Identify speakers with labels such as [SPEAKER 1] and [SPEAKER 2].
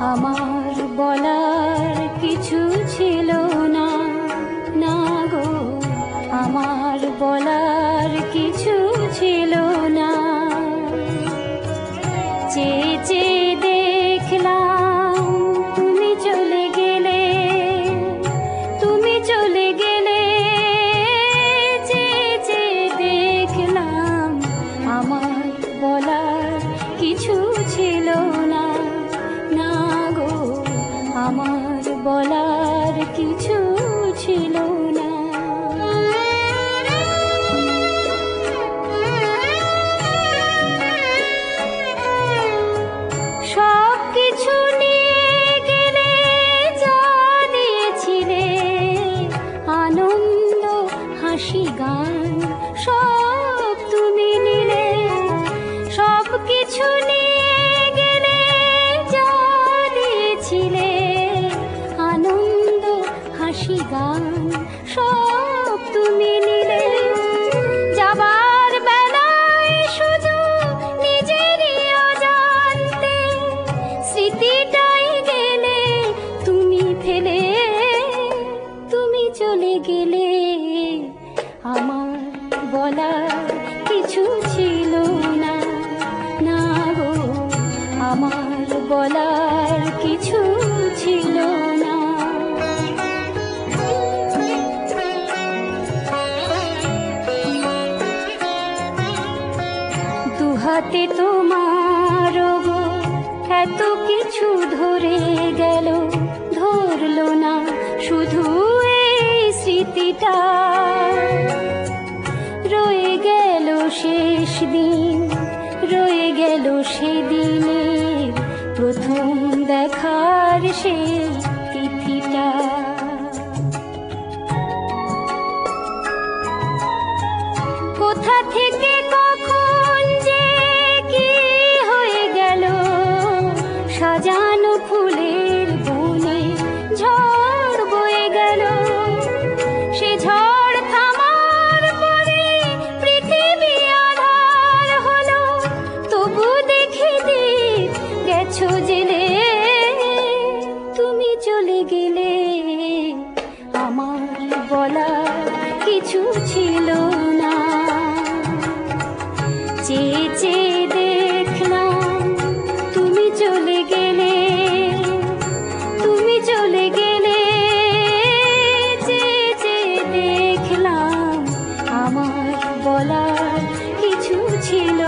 [SPEAKER 1] আমার বলার কিছু ছিল না। না গো আমার বলার কিছু ছিল না। যে বলার কিছু ছিল না। সব কিছু নিয়ে গেলে যা দিয়েছিলে, আনন্দ, হাসি, গান, সব তুমি নিলে। সব কিছু নিয়ে গেলে যা গেলে আমার বলার কিছু ছিল না। না গো, আমার বলার কিছু ছিল না। দুহাতে তোমার গো এত কিছু ধরে গেল, ধরলো না শুধু প্রথম দেখার সে তিথিটা। কোথা থেকে কখন যে কি হয়ে গেল সাজানো ফুলের বলার কিছু ছিল